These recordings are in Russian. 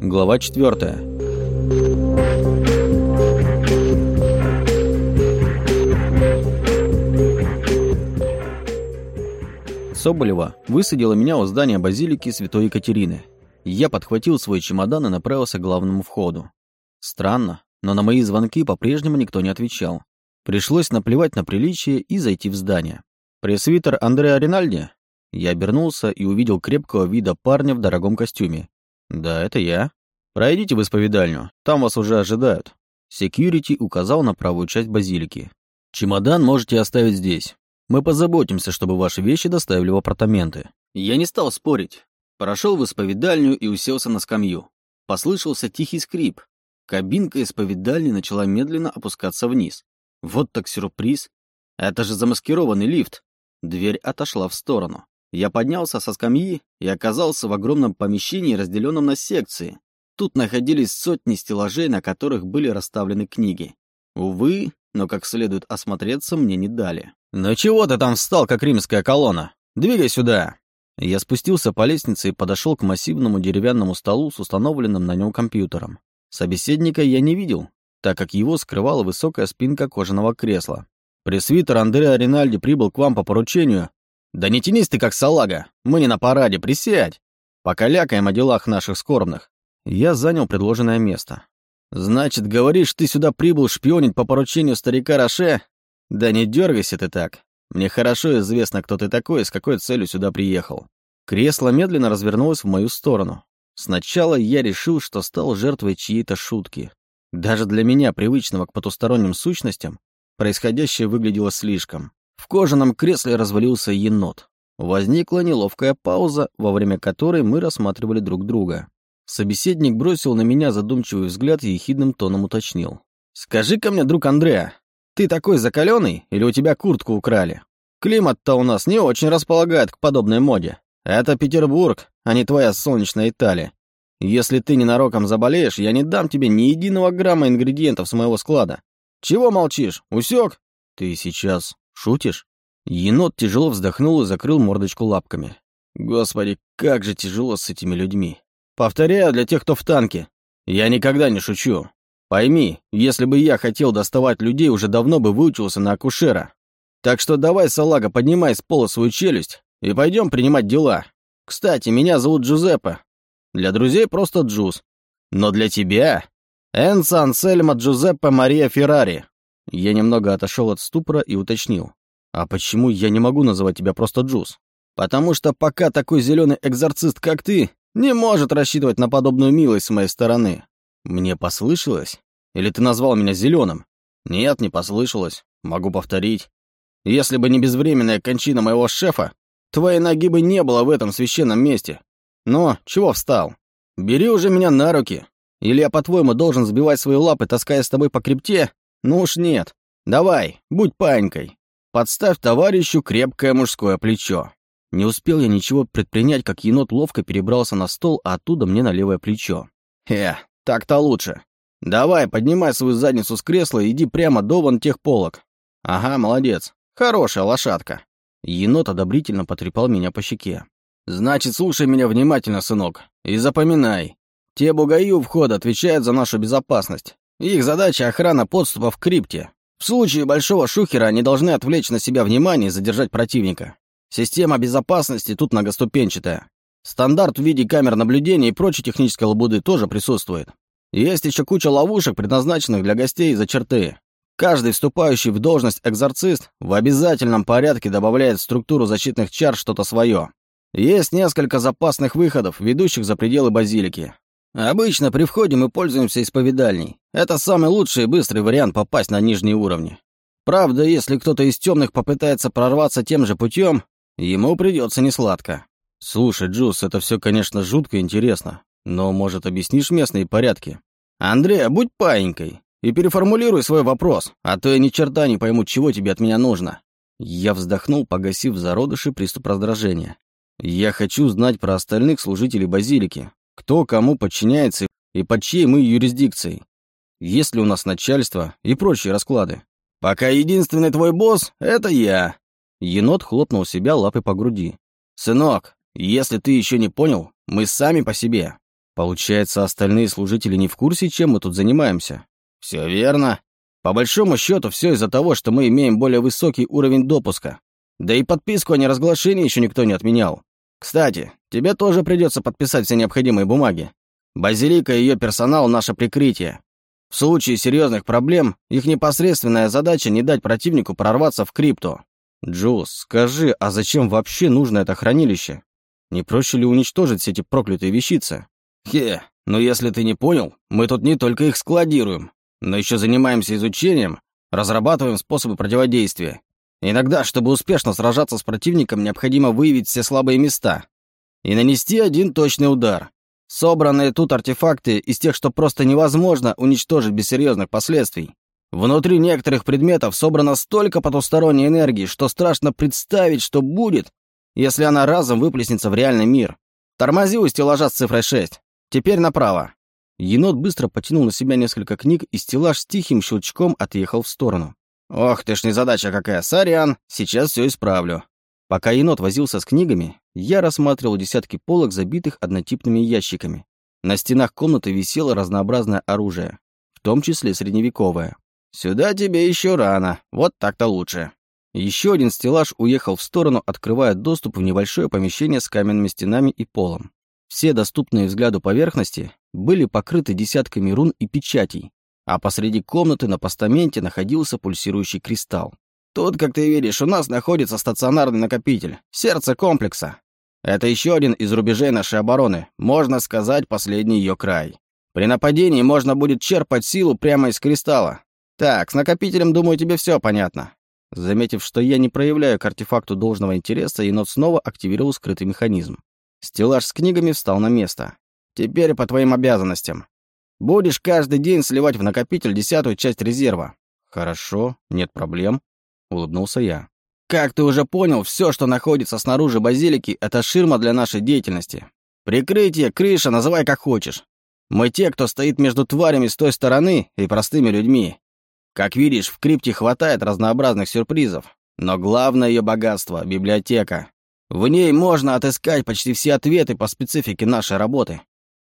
Глава 4. Соболева высадила меня у здания базилики Святой Екатерины. Я подхватил свой чемодан и направился к главному входу. Странно, но на мои звонки по-прежнему никто не отвечал. Пришлось наплевать на приличие и зайти в здание. «Пресвитер Андреа Ринальди?» Я обернулся и увидел крепкого вида парня в дорогом костюме. «Да, это я. Пройдите в исповедальню, там вас уже ожидают». Секьюрити указал на правую часть базилики. «Чемодан можете оставить здесь. Мы позаботимся, чтобы ваши вещи доставили в апартаменты». Я не стал спорить. Прошел в исповедальню и уселся на скамью. Послышался тихий скрип. Кабинка исповедальни начала медленно опускаться вниз. Вот так сюрприз. Это же замаскированный лифт. Дверь отошла в сторону. Я поднялся со скамьи и оказался в огромном помещении, разделенном на секции. Тут находились сотни стеллажей, на которых были расставлены книги. Увы, но как следует осмотреться мне не дали. «Ну чего ты там встал, как римская колонна? Двигай сюда!» Я спустился по лестнице и подошел к массивному деревянному столу с установленным на нем компьютером. Собеседника я не видел, так как его скрывала высокая спинка кожаного кресла. «Пресвитер Андреа Ринальди прибыл к вам по поручению «Да не тянись ты, как салага! Мы не на параде, присядь! Покалякаем о делах наших скорбных!» Я занял предложенное место. «Значит, говоришь, ты сюда прибыл шпионить по поручению старика Роше? Да не дергайся ты так. Мне хорошо известно, кто ты такой и с какой целью сюда приехал». Кресло медленно развернулось в мою сторону. Сначала я решил, что стал жертвой чьей-то шутки. Даже для меня, привычного к потусторонним сущностям, происходящее выглядело слишком. В кожаном кресле развалился енот. Возникла неловкая пауза, во время которой мы рассматривали друг друга. Собеседник бросил на меня задумчивый взгляд и ехидным тоном уточнил. «Скажи-ка мне, друг Андреа, ты такой закаленный или у тебя куртку украли? Климат-то у нас не очень располагает к подобной моде. Это Петербург, а не твоя солнечная Италия. Если ты ненароком заболеешь, я не дам тебе ни единого грамма ингредиентов с моего склада. Чего молчишь? Усек? Ты сейчас Шутишь?» Енот тяжело вздохнул и закрыл мордочку лапками. «Господи, как же тяжело с этими людьми. Повторяю для тех, кто в танке. Я никогда не шучу. Пойми, если бы я хотел доставать людей, уже давно бы выучился на акушера. Так что давай, салага, поднимай с пола свою челюсть и пойдем принимать дела. Кстати, меня зовут Джузеппе. Для друзей просто Джуз. Но для тебя... Энса Ансельма Джузеппе Мария Феррари. Я немного отошел от ступора и уточнил. «А почему я не могу называть тебя просто Джуз?» «Потому что пока такой зеленый экзорцист, как ты, не может рассчитывать на подобную милость с моей стороны». «Мне послышалось? Или ты назвал меня зеленым?» «Нет, не послышалось. Могу повторить. Если бы не безвременная кончина моего шефа, твоей ноги бы не было в этом священном месте. Но чего встал? Бери уже меня на руки. Или я, по-твоему, должен сбивать свои лапы, таская с тобой по крипте, ну уж нет. Давай, будь панькой. Подставь товарищу крепкое мужское плечо. Не успел я ничего предпринять, как енот ловко перебрался на стол, а оттуда мне на левое плечо. Э, так-то лучше. Давай, поднимай свою задницу с кресла и иди прямо до вон тех полок. Ага, молодец. Хорошая лошадка. Енот одобрительно потрепал меня по щеке. Значит, слушай меня внимательно, сынок, и запоминай. Те бугаи у входа отвечают за нашу безопасность. Их задача — охрана подступов к крипте. В случае большого шухера они должны отвлечь на себя внимание и задержать противника. Система безопасности тут многоступенчатая. Стандарт в виде камер наблюдения и прочей технической лабуды тоже присутствует. Есть еще куча ловушек, предназначенных для гостей за черты. Каждый вступающий в должность экзорцист в обязательном порядке добавляет в структуру защитных чар что-то свое. Есть несколько запасных выходов, ведущих за пределы базилики. Обычно при входе мы пользуемся исповедальней. Это самый лучший и быстрый вариант попасть на нижние уровни. Правда, если кто-то из темных попытается прорваться тем же путем, ему придется несладко. Слушай, Джус, это все, конечно, жутко интересно, но, может, объяснишь местные порядки? Андрей, будь паинькой и переформулируй свой вопрос, а то я ни черта не пойму, чего тебе от меня нужно. Я вздохнул, погасив зародыши приступ раздражения. Я хочу знать про остальных служителей базилики, кто кому подчиняется и под чьей мы юрисдикцией, есть ли у нас начальство и прочие расклады. Пока единственный твой босс — это я. Енот хлопнул себя лапой по груди. Сынок, если ты еще не понял, мы сами по себе. Получается, остальные служители не в курсе, чем мы тут занимаемся? Все верно. По большому счету, все из-за того, что мы имеем более высокий уровень допуска. Да и подписку о неразглашении еще никто не отменял. Кстати, тебе тоже придется подписать все необходимые бумаги. Базилика и ее персонал — наше прикрытие. В случае серьезных проблем, их непосредственная задача не дать противнику прорваться в крипту. Джулс, скажи, а зачем вообще нужно это хранилище? Не проще ли уничтожить все эти проклятые вещицы? Хе, ну если ты не понял, мы тут не только их складируем, но еще занимаемся изучением, разрабатываем способы противодействия. Иногда, чтобы успешно сражаться с противником, необходимо выявить все слабые места и нанести один точный удар. Собранные тут артефакты из тех, что просто невозможно уничтожить без серьезных последствий. Внутри некоторых предметов собрано столько потусторонней энергии, что страшно представить, что будет, если она разом выплеснется в реальный мир. Тормози у стеллажа с цифрой 6. Теперь направо. Енот быстро потянул на себя несколько книг, и стеллаж с тихим щелчком отъехал в сторону. «Ох ты ж незадача какая, сорян, сейчас все исправлю». Пока енот возился с книгами, я рассматривал десятки полок, забитых однотипными ящиками. На стенах комнаты висело разнообразное оружие, в том числе средневековое. «Сюда тебе еще рано, вот так-то лучше». Еще один стеллаж уехал в сторону, открывая доступ в небольшое помещение с каменными стенами и полом. Все доступные взгляду поверхности были покрыты десятками рун и печатей, а посреди комнаты на постаменте находился пульсирующий кристалл. Тут, как ты видишь, у нас находится стационарный накопитель, сердце комплекса. Это еще один из рубежей нашей обороны, можно сказать, последний ее край. При нападении можно будет черпать силу прямо из кристалла. Так, с накопителем, думаю, тебе все понятно. Заметив, что я не проявляю к артефакту должного интереса, енот снова активировал скрытый механизм. Стеллаж с книгами встал на место. Теперь по твоим обязанностям. Будешь каждый день сливать в накопитель десятую часть резерва. Хорошо, нет проблем. — улыбнулся я. «Как ты уже понял, все, что находится снаружи базилики, это ширма для нашей деятельности. Прикрытие, крыша, называй как хочешь. Мы те, кто стоит между тварями с той стороны и простыми людьми. Как видишь, в крипте хватает разнообразных сюрпризов. Но главное ее богатство — библиотека. В ней можно отыскать почти все ответы по специфике нашей работы.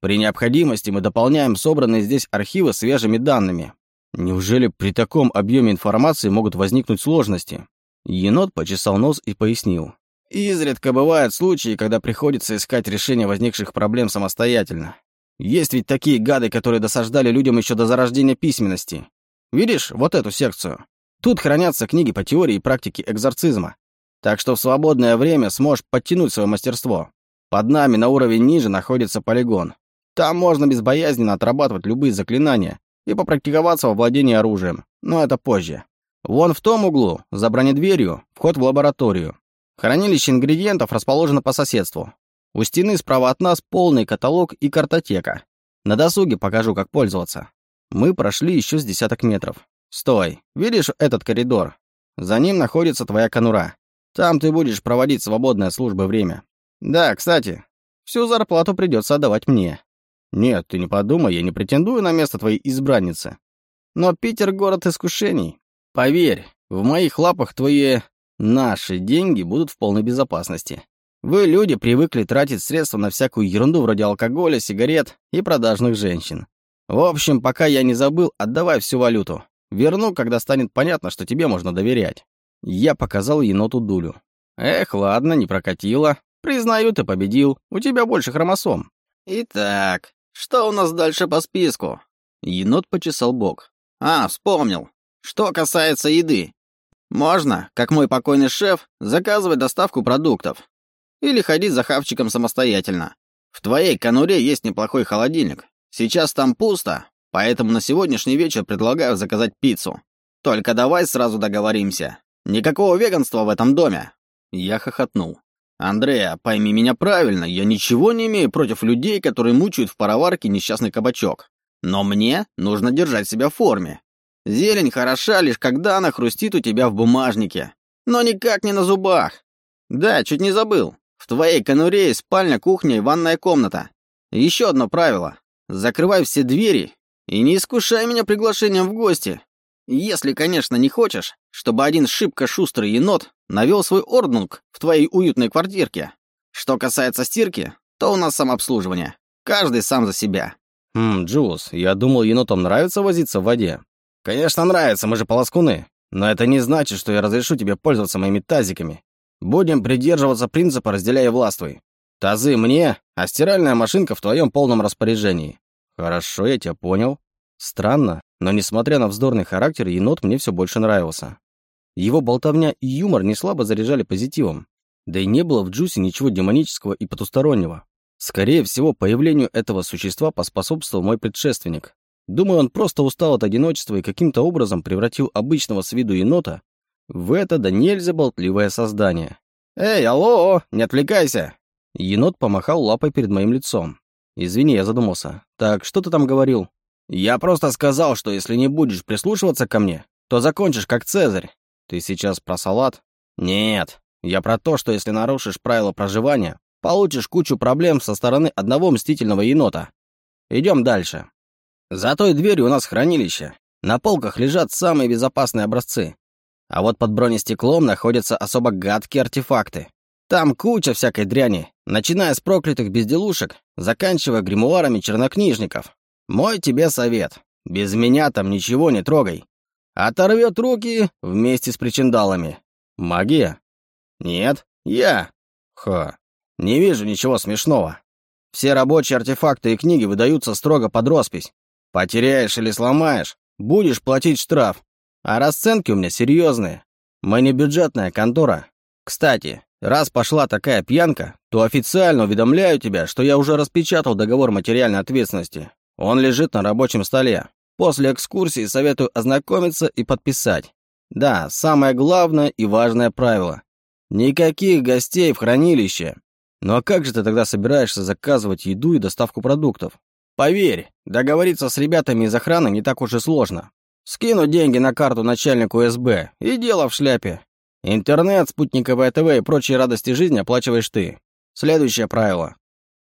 При необходимости мы дополняем собранные здесь архивы свежими данными. Неужели при таком объеме информации могут возникнуть сложности? Енот почесал нос и пояснил. Изредка бывают случаи, когда приходится искать решение возникших проблем самостоятельно. Есть ведь такие гады, которые досаждали людям еще до зарождения письменности. Видишь, вот эту секцию. Тут хранятся книги по теории и практике экзорцизма. Так что в свободное время сможешь подтянуть свое мастерство. Под нами на уровень ниже находится полигон. Там можно безбоязненно отрабатывать любые заклинания, и попрактиковаться во владении оружием, но это позже. Вон в том углу, за бронедверью, вход в лабораторию. Хранилище ингредиентов расположено по соседству. У стены справа от нас полный каталог и картотека. На досуге покажу, как пользоваться. Мы прошли еще с десяток метров. Стой, видишь этот коридор? За ним находится твоя конура. Там ты будешь проводить свободное службы время. Да, кстати, всю зарплату придется отдавать мне. Нет, ты не подумай, я не претендую на место твоей избранницы. Но Питер — город искушений. Поверь, в моих лапах твои... наши деньги будут в полной безопасности. Вы, люди, привыкли тратить средства на всякую ерунду вроде алкоголя, сигарет и продажных женщин. В общем, пока я не забыл, отдавай всю валюту. Верну, когда станет понятно, что тебе можно доверять. Я показал еноту дулю. Эх, ладно, не прокатило. Признаю, ты победил. У тебя больше хромосом. Итак, что у нас дальше по списку? Енот почесал бок. А, вспомнил. Что касается еды. Можно, как мой покойный шеф, заказывать доставку продуктов. Или ходить за хавчиком самостоятельно. В твоей конуре есть неплохой холодильник. Сейчас там пусто, поэтому на сегодняшний вечер предлагаю заказать пиццу. Только давай сразу договоримся. Никакого веганства в этом доме. Я хохотнул. «Андреа, пойми меня правильно, я ничего не имею против людей, которые мучают в пароварке несчастный кабачок. Но мне нужно держать себя в форме. Зелень хороша лишь когда она хрустит у тебя в бумажнике, но никак не на зубах. Да, чуть не забыл. В твоей конуре есть спальня, кухня и ванная комната. Еще одно правило. Закрывай все двери и не искушай меня приглашением в гости. Если, конечно, не хочешь, чтобы один шибко шустрый енот навел свой орднунг в твоей уютной квартирке. Что касается стирки, то у нас самообслуживание. Каждый сам за себя. Хм, Джулс, я думал, енотам нравится возиться в воде. Конечно, нравится, мы же полоскуны. Но это не значит, что я разрешу тебе пользоваться моими тазиками. Будем придерживаться принципа «разделяй и властвуй». Тазы мне, а стиральная машинка в твоем полном распоряжении. Хорошо, я тебя понял. Странно, но несмотря на вздорный характер, енот мне все больше нравился. Его болтовня и юмор не слабо заряжали позитивом. Да и не было в Джусе ничего демонического и потустороннего. Скорее всего, появлению этого существа поспособствовал мой предшественник. Думаю, он просто устал от одиночества и каким-то образом превратил обычного с виду енота в это да нельзя болтливое создание. «Эй, алло, не отвлекайся!» Енот помахал лапой перед моим лицом. «Извини, я задумался. Так, что ты там говорил?» «Я просто сказал, что если не будешь прислушиваться ко мне, то закончишь как Цезарь. Ты сейчас про салат? Нет. Я про то, что если нарушишь правила проживания, получишь кучу проблем со стороны одного мстительного енота. Идем дальше. За той дверью у нас хранилище. На полках лежат самые безопасные образцы. А вот под бронестеклом находятся особо гадкие артефакты. Там куча всякой дряни, начиная с проклятых безделушек, заканчивая гримуарами чернокнижников. Мой тебе совет. Без меня там ничего не трогай. Оторвет руки вместе с причиндалами. Магия? Нет, я. Ха. Не вижу ничего смешного. Все рабочие артефакты и книги выдаются строго под роспись. Потеряешь или сломаешь, будешь платить штраф. А расценки у меня серьезные. Мы не бюджетная контора. Кстати, раз пошла такая пьянка, то официально уведомляю тебя, что я уже распечатал договор материальной ответственности. Он лежит на рабочем столе. После экскурсии советую ознакомиться и подписать. Да, самое главное и важное правило. Никаких гостей в хранилище. Ну а как же ты тогда собираешься заказывать еду и доставку продуктов? Поверь, договориться с ребятами из охраны не так уж и сложно. Скину деньги на карту начальнику СБ, и дело в шляпе. Интернет, спутниковое ТВ и прочие радости жизни оплачиваешь ты. Следующее правило.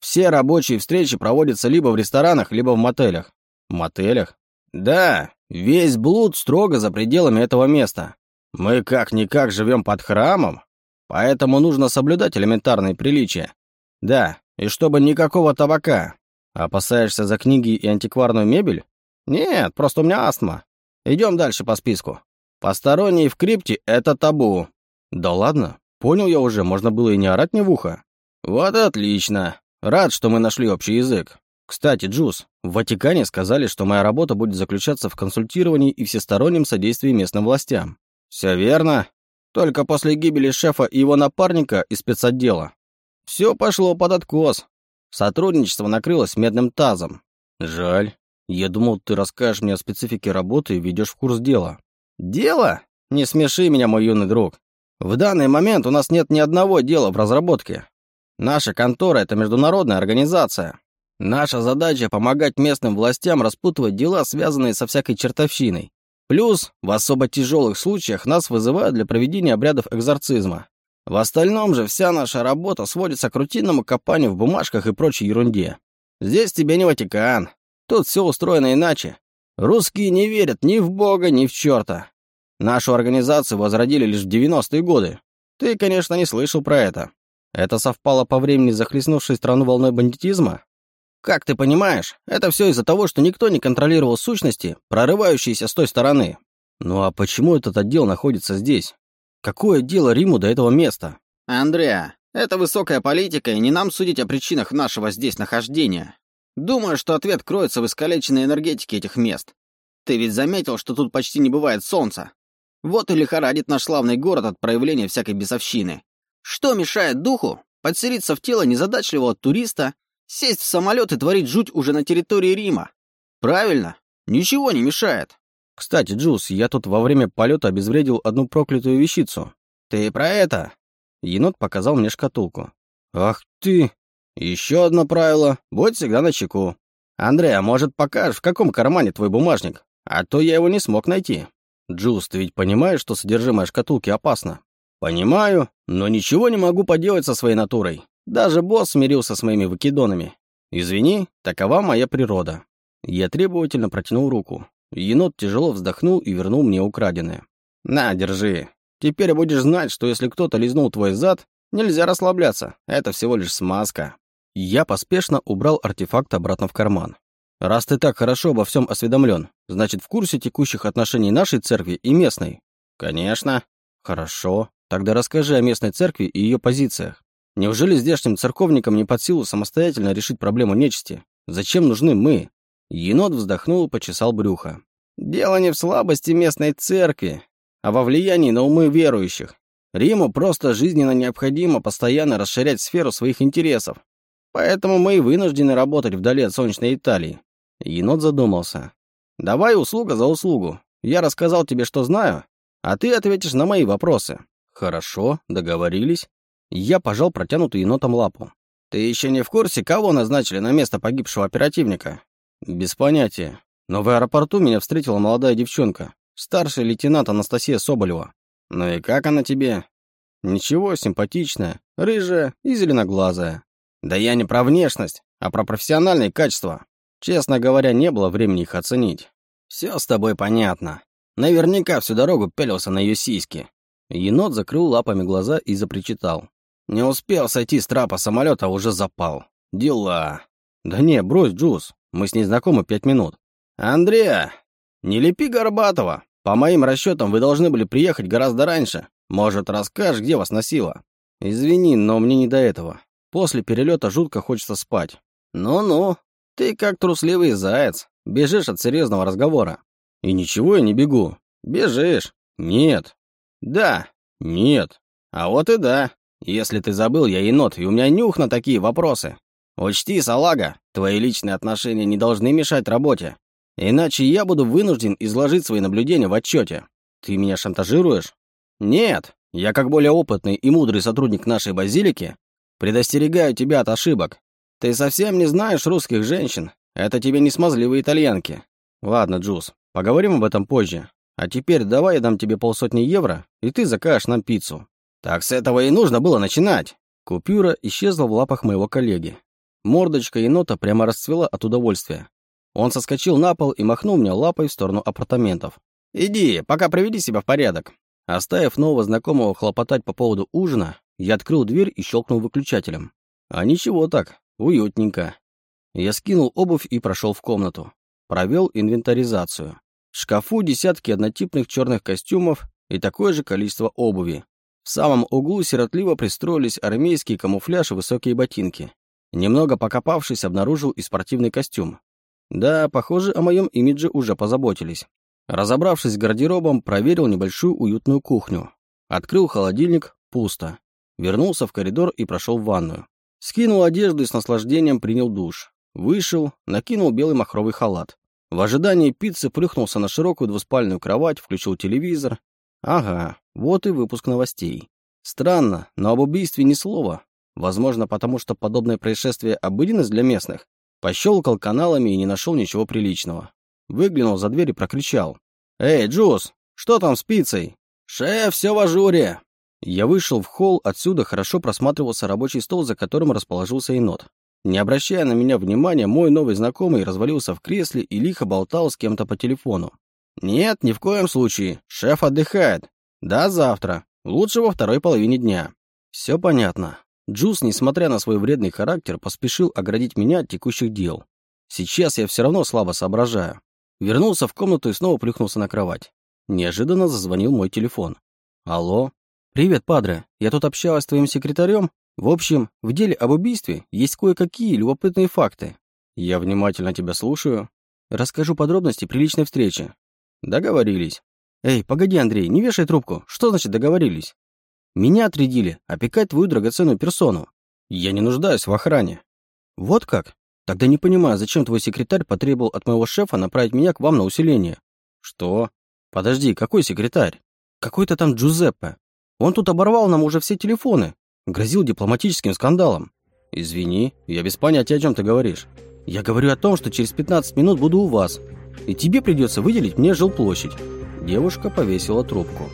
Все рабочие встречи проводятся либо в ресторанах, либо в мотелях. Мотелях? Да, весь блуд строго за пределами этого места. Мы как-никак живем под храмом, поэтому нужно соблюдать элементарные приличия. Да, и чтобы никакого табака. Опасаешься за книги и антикварную мебель? Нет, просто у меня астма. Идем дальше по списку. Посторонние в крипте — это табу. Да ладно, понял я уже, можно было и не орать мне в ухо. Вот отлично. Рад, что мы нашли общий язык. Кстати, Джуз, в Ватикане сказали, что моя работа будет заключаться в консультировании и всестороннем содействии местным властям. Все верно. Только после гибели шефа и его напарника из спецотдела. Все пошло под откос. Сотрудничество накрылось медным тазом. Жаль. Я думал, ты расскажешь мне о специфике работы и ведешь в курс дела. Дело? Не смеши меня, мой юный друг. В данный момент у нас нет ни одного дела в разработке. Наша контора — это международная организация. Наша задача — помогать местным властям распутывать дела, связанные со всякой чертовщиной. Плюс, в особо тяжелых случаях нас вызывают для проведения обрядов экзорцизма. В остальном же вся наша работа сводится к рутинному копанию в бумажках и прочей ерунде. Здесь тебе не Ватикан. Тут все устроено иначе. Русские не верят ни в Бога, ни в черта. Нашу организацию возродили лишь в 90-е годы. Ты, конечно, не слышал про это. Это совпало по времени захлестнувшей страну волной бандитизма? Как ты понимаешь, это все из-за того, что никто не контролировал сущности, прорывающиеся с той стороны. Ну а почему этот отдел находится здесь? Какое дело Риму до этого места? Андреа, это высокая политика, и не нам судить о причинах нашего здесь нахождения. Думаю, что ответ кроется в искалеченной энергетике этих мест. Ты ведь заметил, что тут почти не бывает солнца. Вот и лихорадит наш славный город от проявления всякой бесовщины. Что мешает духу подселиться в тело незадачливого туриста Сесть в самолет и творить жуть уже на территории Рима. Правильно, ничего не мешает. Кстати, Джулс, я тут во время полета обезвредил одну проклятую вещицу. Ты про это? Енот показал мне шкатулку. Ах ты! Еще одно правило. Будь всегда на чеку. Андрей, а может покажешь, в каком кармане твой бумажник? А то я его не смог найти. Джулс, ты ведь понимаешь, что содержимое шкатулки опасно? Понимаю, но ничего не могу поделать со своей натурой. Даже босс смирился с моими выкидонами. Извини, такова моя природа. Я требовательно протянул руку. Енот тяжело вздохнул и вернул мне украденное. На, держи. Теперь будешь знать, что если кто-то лизнул твой зад, нельзя расслабляться. Это всего лишь смазка. Я поспешно убрал артефакт обратно в карман. Раз ты так хорошо обо всем осведомлен, значит, в курсе текущих отношений нашей церкви и местной? Конечно. Хорошо. Тогда расскажи о местной церкви и ее позициях. Неужели здешним церковникам не под силу самостоятельно решить проблему нечисти? Зачем нужны мы? Енот вздохнул и почесал брюхо. Дело не в слабости местной церкви, а во влиянии на умы верующих. Риму просто жизненно необходимо постоянно расширять сферу своих интересов. Поэтому мы и вынуждены работать вдали от солнечной Италии. Енот задумался. Давай услуга за услугу. Я рассказал тебе, что знаю, а ты ответишь на мои вопросы. Хорошо, договорились. Я пожал протянутую енотом лапу. Ты еще не в курсе, кого назначили на место погибшего оперативника? Без понятия. Но в аэропорту меня встретила молодая девчонка, старший лейтенант Анастасия Соболева. Ну и как она тебе? Ничего, симпатичная, рыжая и зеленоглазая. Да я не про внешность, а про профессиональные качества. Честно говоря, не было времени их оценить. Все с тобой понятно. Наверняка всю дорогу пялился на ее сиськи. Енот закрыл лапами глаза и запричитал. Не успел сойти с трапа самолета, а уже запал. Дела. Да не, брось, Джуз. Мы с ней знакомы пять минут. Андреа, не лепи Горбатова. По моим расчетам, вы должны были приехать гораздо раньше. Может, расскажешь, где вас носило? Извини, но мне не до этого. После перелета жутко хочется спать. Ну-ну, ты как трусливый заяц. Бежишь от серьезного разговора. И ничего я не бегу. Бежишь. Нет. Да. Нет. А вот и да. Если ты забыл, я енот, и у меня нюх на такие вопросы. Учти, салага, твои личные отношения не должны мешать работе. Иначе я буду вынужден изложить свои наблюдения в отчете. Ты меня шантажируешь? Нет. Я, как более опытный и мудрый сотрудник нашей базилики, предостерегаю тебя от ошибок. Ты совсем не знаешь русских женщин. Это тебе не смазливые итальянки. Ладно, Джуз, поговорим об этом позже. А теперь давай я дам тебе полсотни евро, и ты закажешь нам пиццу. Так с этого и нужно было начинать. Купюра исчезла в лапах моего коллеги. Мордочка енота прямо расцвела от удовольствия. Он соскочил на пол и махнул мне лапой в сторону апартаментов. «Иди, пока приведи себя в порядок». Оставив нового знакомого хлопотать по поводу ужина, я открыл дверь и щелкнул выключателем. А ничего так, уютненько. Я скинул обувь и прошел в комнату. Провел инвентаризацию. В шкафу десятки однотипных черных костюмов и такое же количество обуви. В самом углу сиротливо пристроились армейский камуфляж и высокие ботинки. Немного покопавшись, обнаружил и спортивный костюм. Да, похоже, о моем имидже уже позаботились. Разобравшись с гардеробом, проверил небольшую уютную кухню. Открыл холодильник, пусто. Вернулся в коридор и прошел в ванную. Скинул одежду и с наслаждением принял душ. Вышел, накинул белый махровый халат. В ожидании пиццы плюхнулся на широкую двуспальную кровать, включил телевизор. Ага, вот и выпуск новостей. Странно, но об убийстве ни слова. Возможно, потому что подобное происшествие обыденность для местных. Пощелкал каналами и не нашел ничего приличного. Выглянул за дверь и прокричал. «Эй, Джуз, что там с пиццей?» «Шеф, все в ажуре!» Я вышел в холл, отсюда хорошо просматривался рабочий стол, за которым расположился енот. Не обращая на меня внимания, мой новый знакомый развалился в кресле и лихо болтал с кем-то по телефону. «Нет, ни в коем случае. Шеф отдыхает. Да, завтра. Лучше во второй половине дня». «Все понятно. Джуз, несмотря на свой вредный характер, поспешил оградить меня от текущих дел. Сейчас я все равно слабо соображаю. Вернулся в комнату и снова плюхнулся на кровать. Неожиданно зазвонил мой телефон. «Алло? Привет, падре. Я тут общалась с твоим секретарем. В общем, в деле об убийстве есть кое-какие любопытные факты. Я внимательно тебя слушаю. Расскажу подробности при личной встрече. Договорились. Эй, погоди, Андрей, не вешай трубку. Что значит договорились? Меня отрядили опекать твою драгоценную персону. Я не нуждаюсь в охране. Вот как? Тогда не понимаю, зачем твой секретарь потребовал от моего шефа направить меня к вам на усиление. Что? Подожди, какой секретарь? Какой-то там Джузеппе. Он тут оборвал нам уже все телефоны. Грозил дипломатическим скандалом. Извини, я без понятия, о чем ты говоришь. Я говорю о том, что через 15 минут буду у вас. И тебе придется выделить мне жилплощадь. Девушка повесила трубку.